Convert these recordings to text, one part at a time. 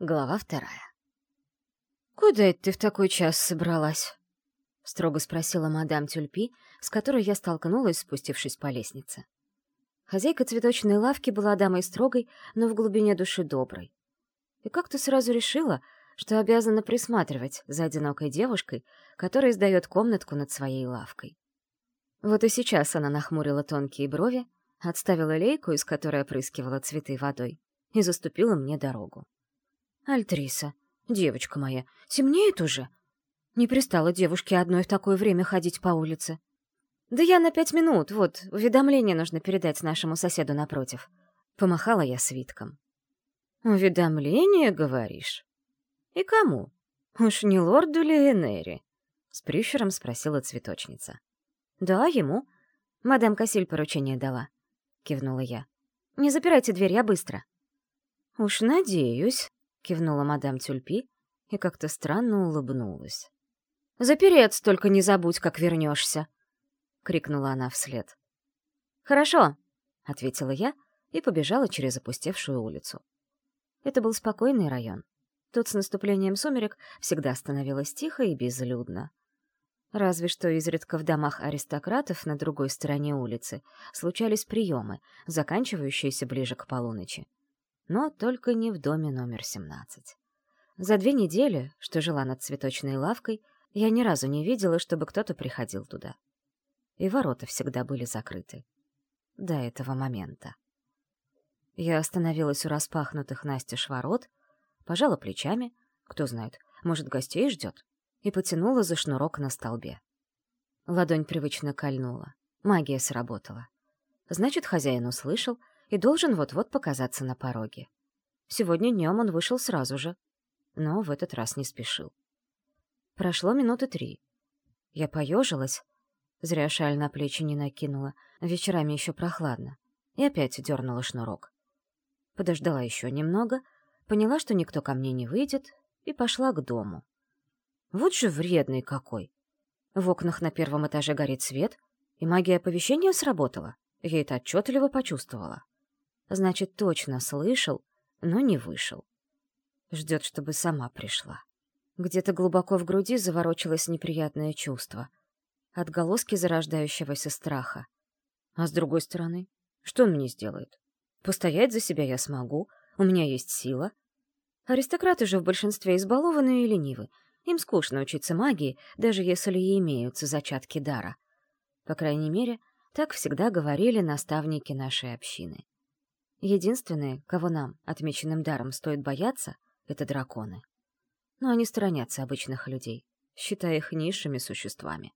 Глава вторая. «Куда это ты в такой час собралась?» — строго спросила мадам Тюльпи, с которой я столкнулась, спустившись по лестнице. Хозяйка цветочной лавки была дамой строгой, но в глубине души доброй. И как-то сразу решила, что обязана присматривать за одинокой девушкой, которая сдает комнатку над своей лавкой. Вот и сейчас она нахмурила тонкие брови, отставила лейку, из которой опрыскивала цветы водой, и заступила мне дорогу. «Альтриса, девочка моя, темнеет уже?» Не пристала девушке одной в такое время ходить по улице. «Да я на пять минут, вот, уведомление нужно передать нашему соседу напротив». Помахала я свитком. «Уведомление, говоришь? И кому? Уж не лорду ли Энери?» С прищуром спросила цветочница. «Да, ему. Мадам Кассиль поручение дала», — кивнула я. «Не запирайте дверь, я быстро». «Уж надеюсь», кивнула мадам Тюльпи и как-то странно улыбнулась. «Запереться только не забудь, как вернешься!» — крикнула она вслед. «Хорошо!» — ответила я и побежала через опустевшую улицу. Это был спокойный район. Тут с наступлением сумерек всегда становилось тихо и безлюдно. Разве что изредка в домах аристократов на другой стороне улицы случались приемы, заканчивающиеся ближе к полуночи но только не в доме номер 17. За две недели, что жила над цветочной лавкой, я ни разу не видела, чтобы кто-то приходил туда. И ворота всегда были закрыты. До этого момента. Я остановилась у распахнутых настежь ворот, пожала плечами, кто знает, может, гостей ждет, и потянула за шнурок на столбе. Ладонь привычно кольнула. Магия сработала. Значит, хозяин услышал — и должен вот-вот показаться на пороге. Сегодня днем он вышел сразу же, но в этот раз не спешил. Прошло минуты три. Я поежилась, зря шаль на плечи не накинула, вечерами еще прохладно, и опять дернула шнурок. Подождала еще немного, поняла, что никто ко мне не выйдет, и пошла к дому. Вот же вредный какой! В окнах на первом этаже горит свет, и магия оповещения сработала. Я это отчетливо почувствовала. Значит, точно слышал, но не вышел. Ждет, чтобы сама пришла. Где-то глубоко в груди заворочилось неприятное чувство. Отголоски зарождающегося страха. А с другой стороны, что он мне сделает? Постоять за себя я смогу, у меня есть сила. Аристократы же в большинстве избалованы и ленивы. Им скучно учиться магии, даже если и имеются зачатки дара. По крайней мере, так всегда говорили наставники нашей общины. Единственные, кого нам, отмеченным даром, стоит бояться, — это драконы. Но они сторонятся обычных людей, считая их низшими существами.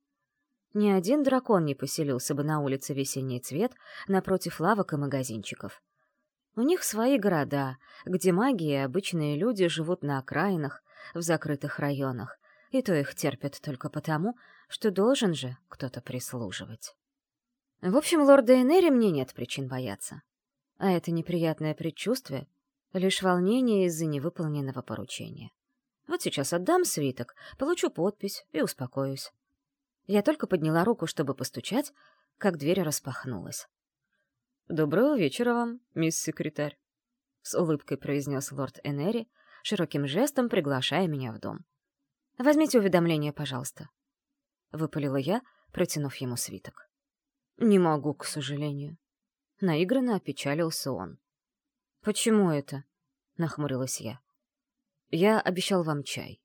Ни один дракон не поселился бы на улице Весенний Цвет напротив лавок и магазинчиков. У них свои города, где маги и обычные люди живут на окраинах, в закрытых районах, и то их терпят только потому, что должен же кто-то прислуживать. В общем, лорда Энери мне нет причин бояться. А это неприятное предчувствие — лишь волнение из-за невыполненного поручения. Вот сейчас отдам свиток, получу подпись и успокоюсь. Я только подняла руку, чтобы постучать, как дверь распахнулась. «Доброго вечера вам, мисс секретарь», — с улыбкой произнес лорд Энери, широким жестом приглашая меня в дом. «Возьмите уведомление, пожалуйста», — выпалила я, протянув ему свиток. «Не могу, к сожалению», Наигранно опечалился он. «Почему это?» — нахмурилась я. «Я обещал вам чай.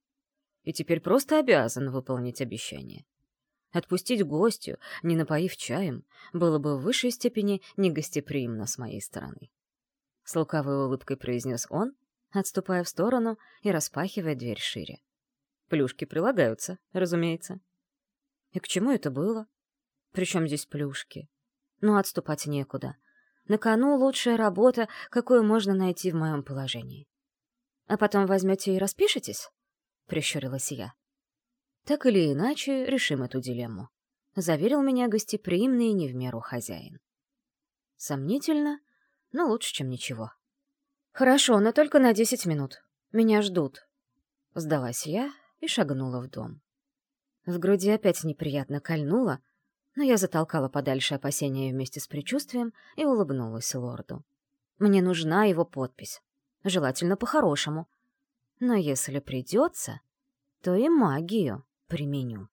И теперь просто обязан выполнить обещание. Отпустить гостю, не напоив чаем, было бы в высшей степени негостеприимно с моей стороны». С лукавой улыбкой произнес он, отступая в сторону и распахивая дверь шире. Плюшки прилагаются, разумеется. И к чему это было? Причем здесь плюшки? Но отступать некуда. На кону лучшая работа, какую можно найти в моем положении. А потом возьмете и распишетесь? Прищурилась я. Так или иначе, решим эту дилемму. Заверил меня гостеприимный и не в меру хозяин. Сомнительно, но лучше, чем ничего. Хорошо, но только на десять минут. Меня ждут. Сдалась я и шагнула в дом. В груди опять неприятно кольнуло, но я затолкала подальше опасения вместе с предчувствием и улыбнулась лорду. Мне нужна его подпись. Желательно по-хорошему. Но если придется, то и магию применю.